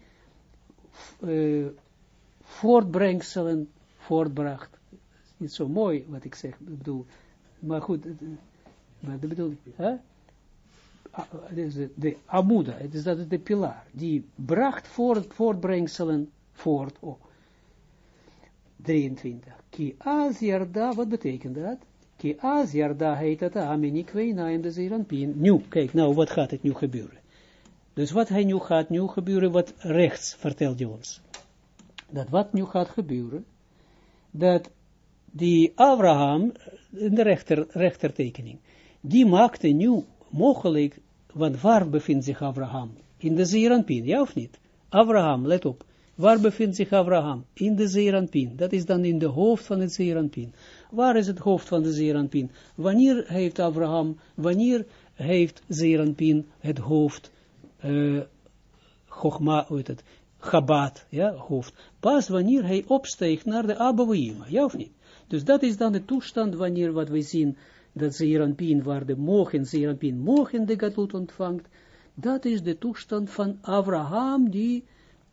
Speaker 1: uh, voortbrengselen voortbracht. Niet zo mooi wat ik zeg, ik bedoel, maar goed, maar bedoel ik, hè? De, de amuda, het is dat is de pilaar, die bracht voort, voortbrengselen voort op. 23. Ki az yarda, wat betekent dat? Ki az yarda het aminikweina in de zeeranpien. Nu, kijk, nou, wat gaat het nu gebeuren? Dus wat hij nu gaat nu gebeuren, wat rechts vertelt je ons. Dat wat nu gaat gebeuren, dat die Abraham, in de rechter, rechtertekening, die maakte nu mogelijk, want waar bevindt zich Abraham? In de Zeeranpin, ja of niet? Abraham, let op. Waar bevindt zich Abraham? In de Zeeranpin. Dat is dan in de hoofd van het Zeeranpin. Waar is het hoofd van de Zeeranpin? Wanneer heeft Abraham, wanneer heeft Zeeranpin het hoofd, uh, Chogma, hoe heet het, Chabad, ja, hoofd. Pas wanneer hij opsteegt naar de Abouima, ja of niet? Dus dat is dan de toestand wanneer wat we zien, dat Zeranpien, waar de mogen, Zeranpien mogen de gadlut ontvangt, dat is de toestand van Abraham, die,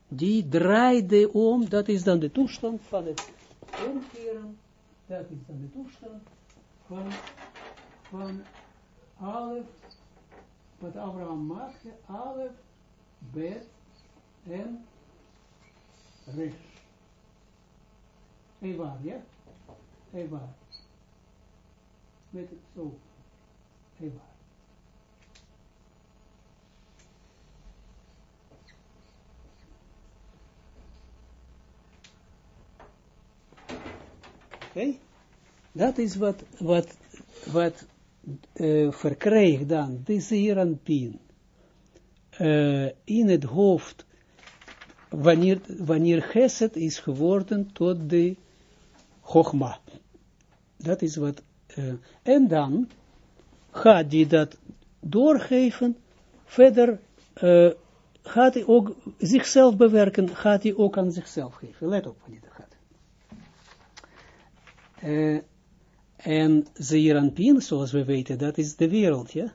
Speaker 1: die draaide om, dat is dan de toestand van het omkeren, dat is dan de toestand van, van Alef, wat Abraham maakte, Alef, Bet en Resh. Ewa, ja? Ewa. Met zo. Ewa. Oké? Dat is wat, wat, wat uh, verkrijgt dan de zeeranpien uh, in het hoofd wanneer, wanneer Geset is geworden tot de Chogma. Dat is wat, uh, en dan gaat hij dat doorgeven, verder uh, gaat hij ook zichzelf bewerken, gaat hij ook aan zichzelf geven. Let op gaat. Uh, en Zeeranpien, zoals we weten, dat is de wereld, ja.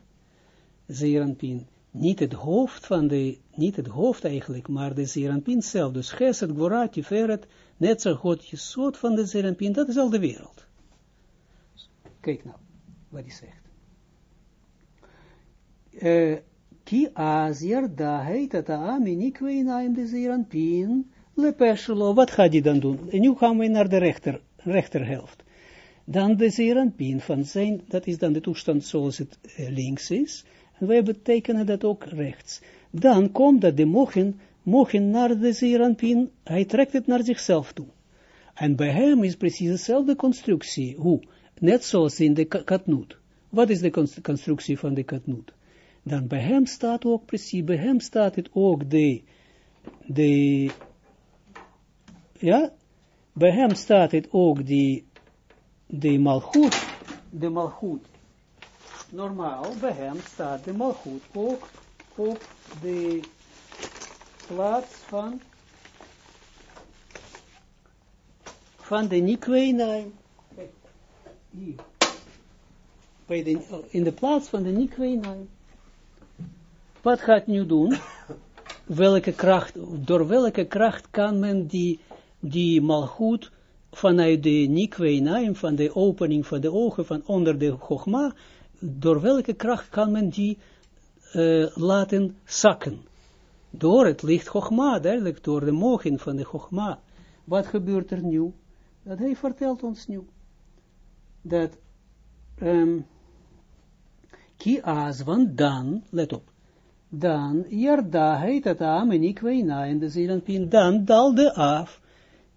Speaker 1: Zeeranpien niet het hoofd van de, niet het hoofd eigenlijk, maar de Zeranpin zelf, dus Geset, Gvorat, Tiferet, Netzer, God, soort van de Zeranpin, dat is al de wereld. Kijk nou, wat hij zegt. Uh, Ki azir da heet het aminikweina in de Zeranpin, lepeshelo, wat gaat hij dan doen? En nu gaan we naar de rechter, rechterhelft. Dan de Zeranpin van zijn, dat is dan de toestand zoals het uh, links is, en wij betekenen dat ook rechts. Dan komt dat de mochen, mochen naar de zeeranpin, hij trekt het naar zichzelf toe. En bij hem is precies dezelfde constructie. Hoe? Net zoals in de katnoot. Wat is de constructie van de katnoot? Dan bij hem staat ook precies, bij hem staat het ook de, de, ja, bij hem staat het ook die, de malgoed, de malgoed, normaal bij hem staat de malgoed ook op de plaats van van de Nikweenaim. Hier. In de plaats van de Nikweenaim. Wat gaat nu doen? Welke kracht, door welke kracht kan men die, die malgoed vanuit de Nikweenaim, van de opening van de ogen, van onder de Chogma, door welke kracht kan men die uh, laten zakken? Door het licht Chogma, duidelijk, door de mogen van de Chogma. Wat gebeurt er nu? Dat hij vertelt ons nu. Dat, um, ki as, want dan, let op, dan, yarda heet het am en ik weina in de zeelanpien, dan dalde af,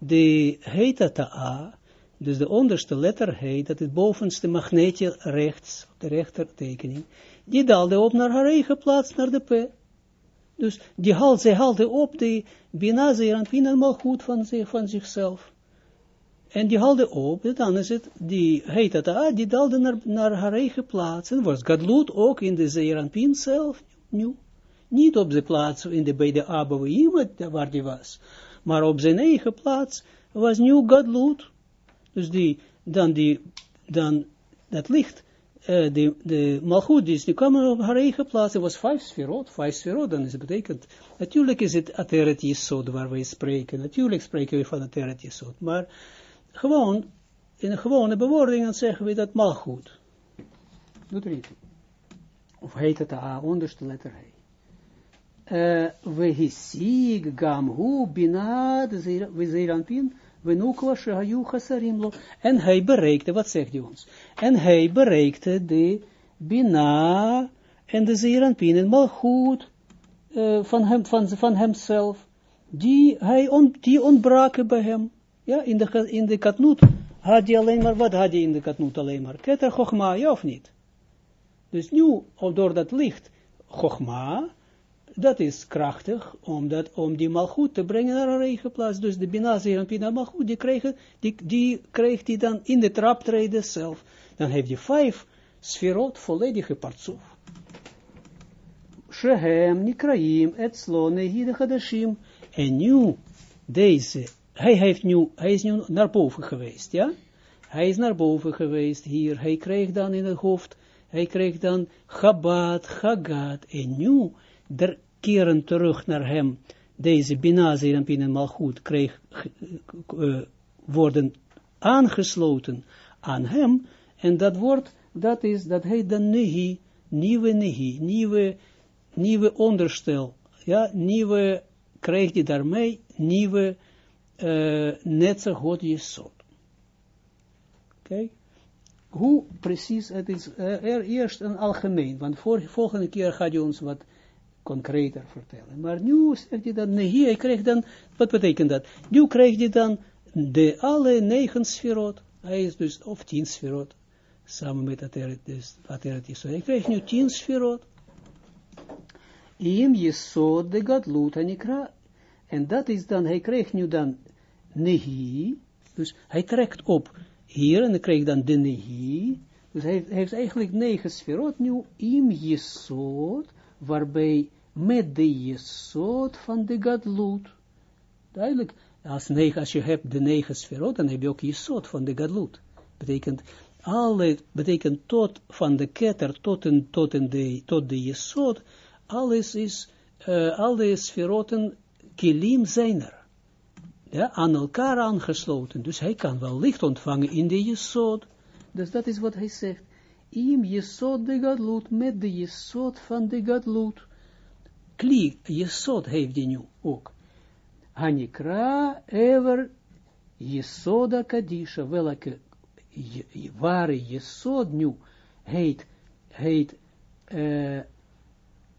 Speaker 1: de heet het a, dus de onderste letter heet, dat het bovenste magneetje rechts, de rechtertekening, die dalde op naar haar eigen plaats, naar de P. Dus die haalt, zij haalde op de Bina Zeranpin helemaal goed van, zich, van zichzelf. En die haalde op, en dan is het, die heet dat, ah, die dalde naar, naar haar eigen plaats. En was Gadlut ook in de Zeranpin zelf, nu. Niet op de plaats in de, bij de Abouim, waar die was. Maar op zijn eigen plaats was nu Gadlut. Dus die, dan die, dan dat licht, uh, de, de malgoed is, die kwam op haar eigen plaats, het was vijf sferot, vijf sferot, dan is het betekent, natuurlijk is het ateret jesod waar wij spreken, natuurlijk spreken we van ateret jesod, maar gewoon, in een gewone bewoording, zeggen we dat malgoed. Doet er Of heet het A, onderste letter We hisig gam hu binad, zeiranpin, en hij bereikte, wat zegt hij ons? En hij bereikte de Bina en de Zeranpin en Malchut van, hem, van, van hemzelf. Die, hij on, die ontbraken bij hem. Ja, in de, in de katnoot had hij alleen maar, wat had hij in de katnoot alleen maar? Keter Chochma, ja of niet? Dus nu, door dat licht, Chochma, dat is krachtig, om, dat, om die malgoed te brengen naar een eigen plaats. Dus de Binazi en Pina malgoed, die, krijgen, die, die krijgt hij dan in de traptreden zelf. Dan heeft hij vijf sferot volledige partsoef. Shehem, Nikraim, Etzlo, Nehide Hadashim. En nu, deze, hij, heeft nu, hij is nu naar boven geweest, ja? hij is naar boven geweest hier, hij kreeg dan in het hoofd, hij kreeg dan Chabad, Chagat, en nu, der keren terug naar hem, deze Bina, Zerampin en Malchut, kreeg, uh, worden aangesloten aan hem, en dat wordt, dat is, dat heet dan Nehi, nieuwe Nehi, nieuwe, onderstel, ja, nieuwe, krijg je daarmee, nieuwe, uh, Netzer God Jesod. Kijk, hoe precies, het is er eerst een algemeen, want voor, volgende keer gaat je ons wat concreter vertellen. Maar nu zegt hij dan, hier, krijg dan, wat betekent dat? Nu krijg je dan de alle negen sferot, hij is dus, of tien sferot, samen met Ateret, dus Ateret Yisod. Hij krijgt nu tien sferot. Im Yisod de Gadlut Anikra. En dat is dan, hij krijgt nu dan Nehi, dus hij trekt op hier, en dan krijgt dan de Nehi, dus hij heeft eigenlijk negen sferot nu im Yisod, waarbij met de Yesod van de Gadlut. Duidelijk, als, negen, als je hebt de negen sferot, dan heb je ook Yesod van de Gadlut. Betekent, alle, betekent tot van de ketter tot, en, tot, en de, tot de Yesod, alles is, uh, alle sferoten, kilim zijn er. Ja, aan elkaar aangesloten. Dus hij kan wel licht ontvangen in de Yesod. Dus dat is wat hij zegt im jesod de gadlut, met de jesod van de gadlut. Kli, jesod heeft die nu ook. Hanikra ever jesoda kadisha, welke ware jesod nu heet, heet uh,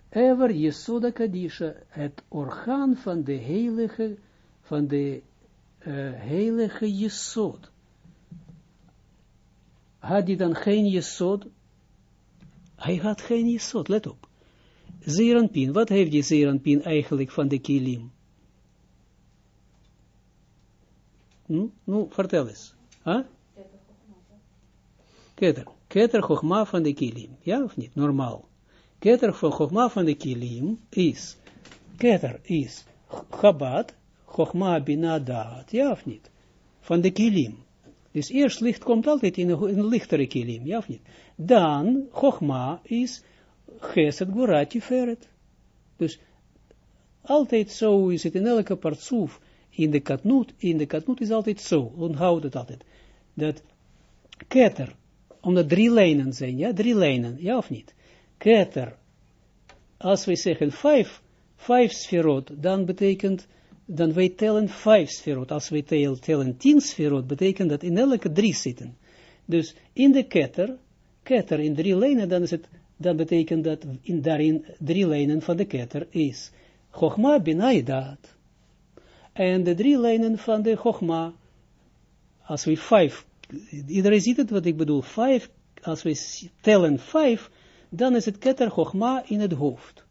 Speaker 1: ever jesoda kadisha, het orgaan van de heilige, van de uh, heilige jesod had hij dan geen jesod? Hij had geen jesod, let op. Zeranpin, wat heeft die Zeranpin eigenlijk van de kilim? Hm? Nou, vertel eens. Keter. Keter Chogma van de kilim. Ja of niet? Normaal. Keter Chogma van de kilim is, Keter is Chabad, Chogma Binadat. Ja of niet? Van de kilim. Dus eerst licht komt altijd in een, lichtere kilim, ja of niet? Dan, Chogma is Geset Gurati Feret. Dus altijd zo is het in elke partsoef, in de katnoot, in de katnoot is altijd zo, onthoud het altijd, dat keter, omdat drie lijnen zijn, ja, drie lijnen, ja of niet? Keter, als we zeggen vijf, vijf sferot, dan betekent dan wij tellen vijf sferot. Als wij tellen, tien sferot, betekent dat in elke drie zitten. Dus in de ketter, ketter in drie lijnen, dan, is het, dan betekent dat in, daarin drie lijnen van de ketter is Chogma binaidat. En de drie lijnen van de Chogma, als we vijf, iedereen ziet het wat ik bedoel, vijf, als we tellen vijf, dan is het ketter Chogma in het hoofd.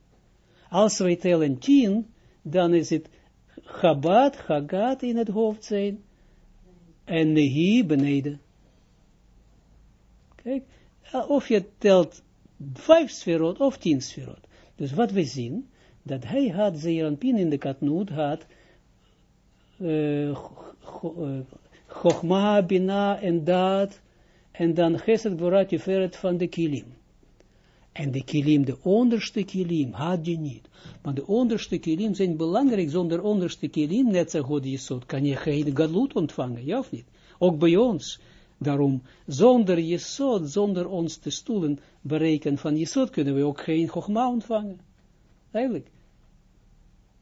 Speaker 1: Als wij tellen tien, dan is het Chabad, Chagat in het hoofd zijn, en Nehi beneden. Kijk, of je telt vijf sferot of tien sferot. Dus wat we zien, dat hij had Zeeranpin in de katnoot had, uh, Chogma, Bina en Daad, en dan Geset Borat Jeferet van de Kilim. En de kilim, de onderste kilim, had je niet. Maar de onderste kilim zijn belangrijk. Zonder onderste kilim, net zo God Jesod, kan je geen gadlut ontvangen, ja of niet? Ook bij ons. Daarom, zonder Jesod, zonder ons te stoelen berekenen van Jesod, kunnen we ook geen Chogma ontvangen. Eigenlijk.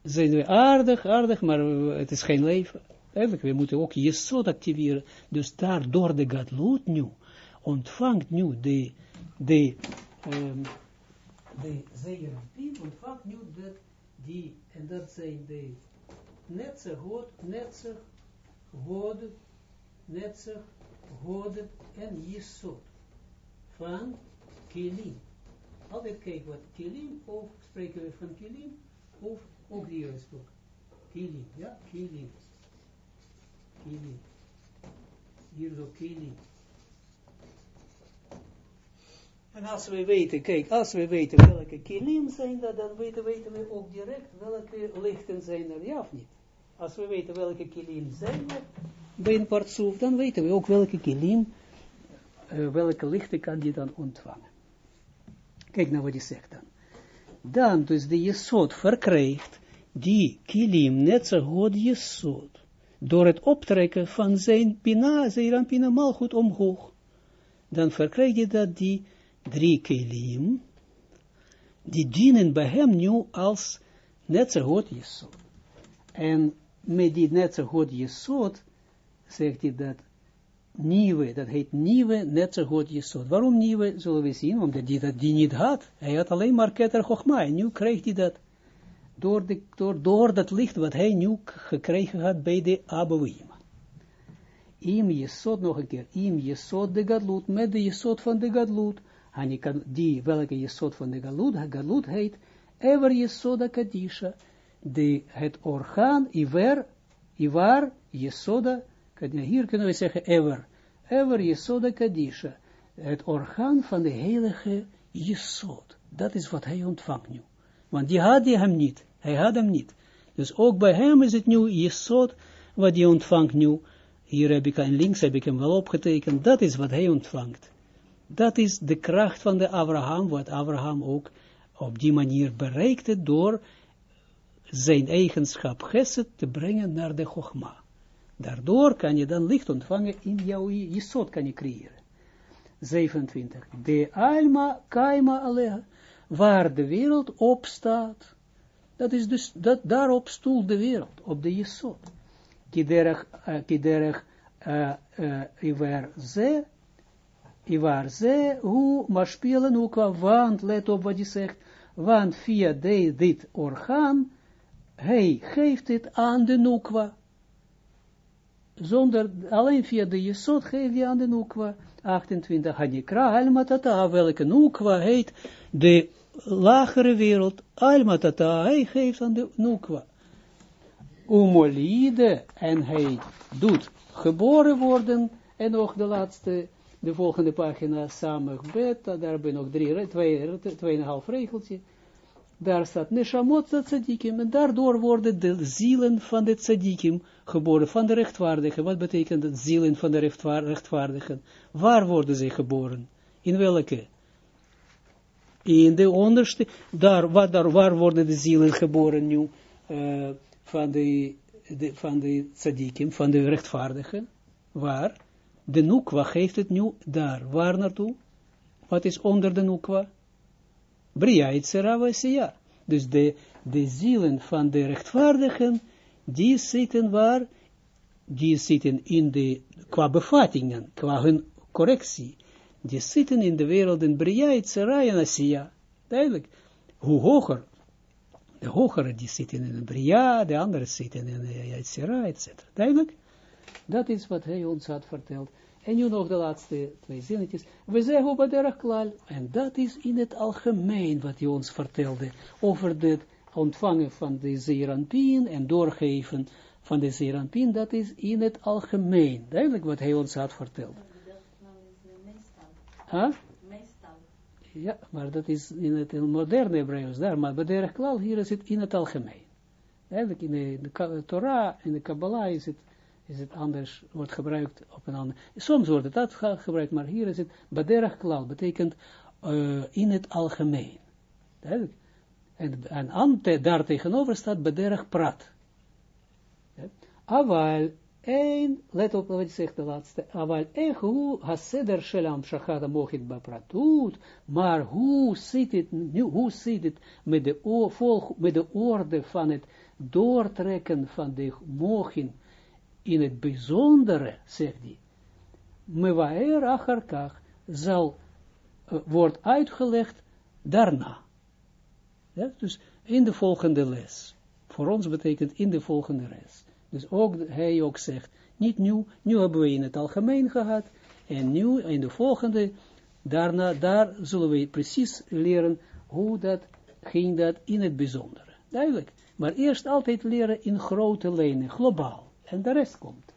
Speaker 1: Zijn we aardig, aardig, maar het is geen leven. Eigenlijk, we moeten ook Jesod activeren. Dus daar, door de gadlut nu, ontvangt nu de, de um, de zeeranpien ontvangt nu dat die, en dat zijn de netzig God, netzig God, netzig God en Jesod van Kilim. Altijd kijken wat Kilim, of spreken we van Kilim, of ook is ook. Kilim, ja, Kilim. Kilim. Hier Kilim. En als we weten, kijk, als we weten welke kilim zijn dan weten, weten we ook direct welke lichten zijn er, ja of niet? Als we weten welke kilim zijn er, bij een partsoef, dan weten we ook welke kilim, uh, welke lichten kan die dan ontvangen. Kijk nou wat hij zegt dan. Dan dus de jesot verkrijgt die kilim net zo goed jesot, door het optrekken van zijn pina, zijn pina malgoed omhoog, dan verkrijg je dat die drie kilim, die dienen bij hem nu als net zo goed jesot. En met die net zo goed jesot, zegt hij dat nieuwe, dat heet nieuwe net zo goed jesot. Waarom nieuwe, zullen we zien, omdat hij dat die niet had. Hij had alleen maar keter chogma, en nu krijgt hij dat door, de, door, door dat licht wat hij nu gekregen had bij de Abouima. Im jesot, nog een keer, im jesot de gadlut, met de jesot van de gadlut, kan die, welke jesot van de gadlut, gadlut heet, ever jesoda kadisha, de, het orgaan, iver, ivar, jesoda, hier kunnen we zeggen ever, ever jesoda kadisha, het orgaan van de heilige jesod, dat is wat hij ontvangt nu. Want die had hij hem niet. Hij had hem niet. Dus ook bij hem is het nu Jesod, wat hij ontvangt nu. Hier heb ik aan links heb ik hem wel opgetekend. Dat is wat hij ontvangt. Dat is de kracht van de Abraham, wat Abraham ook op die manier bereikte door zijn eigenschap Geset te brengen naar de Chogma. Daardoor kan je dan licht ontvangen in jouw Jesod kan je creëren. 27. De alma kaima aleha waar de wereld op staat. Dat is dus, dat, daarop stoelt de wereld, op de Jesod. Kiderech, uh, kiderech, uh, uh, iwer iwer ze, hoe maspelen ook, want, let op wat je zegt, want via de, dit orgaan, hij geeft het aan de nukwa. Zonder, alleen via de Jesod geef je aan de nukwa. 28, Hanikra, Halmatata, welke nukwa heet de lagere wereld, Almatata, hij geeft aan de Nukwa. Umolide, en hij doet geboren worden, en nog de laatste, de volgende pagina, samen bet, daar hebben we nog drie, twee, tweeënhalf regeltje, daar staat Neshamot tzadikim, en daardoor worden de zielen van de tzadikim geboren, van de rechtvaardigen. Wat betekent het zielen van de rechtvaardigen? Waar worden ze geboren? In welke? in de onderste, daar, waar, waar worden de zielen geboren nu, uh, van de, de, van de tzadikim, van de rechtvaardigen, waar, de nukwa geeft het nu daar, waar naartoe, wat is onder de nukwa? Bria Itzera Dus de, de zielen van de rechtvaardigen, die zitten waar, die zitten in de, qua bevattingen, qua hun correctie, die zitten in de wereld in Bria, Itzera en. Duidelijk. Hoe hoger, de hogere die zitten in de Bria, de andere zitten in Itzera, etc. Duidelijk. Dat is wat hij ons had verteld. En nu nog de laatste twee zinnetjes. We zeggen klaar. En dat is in het algemeen wat hij ons vertelde. Over het ontvangen van de Zeranpien en doorgeven van de Zeranpien. Dat is in het algemeen. Duidelijk wat hij ons had verteld. Huh? Ja, maar dat is in het moderne Hebreeuws daar, maar bij de klal hier is het in het algemeen. Eigenlijk in de Torah, in de Kabbalah is het, is het anders, wordt gebruikt op een ander. Soms wordt het dat gebruikt, maar hier is het baderach klal, betekent uh, in het algemeen. En, en daar tegenover staat baderach prat. Ja. Aval Eén, let op wat je zegt de laatste, aval echu haseder shelam shachada mochit bapratut, maar hoe zit het, nu, hoe zit het met de, met de orde van het doortrekken van de mochin in het bijzondere, zegt hij, mewaer acharkach, zal, uh, wordt uitgelegd daarna. Ja, dus in de volgende les. Voor ons betekent in de volgende les. Dus ook, hij ook zegt, niet nu, nu hebben we in het algemeen gehad, en nu in de volgende, daarna, daar zullen we precies leren hoe dat ging dat in het bijzondere. Duidelijk. Maar eerst altijd leren in grote lijnen, globaal. En de rest komt.